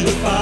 should find.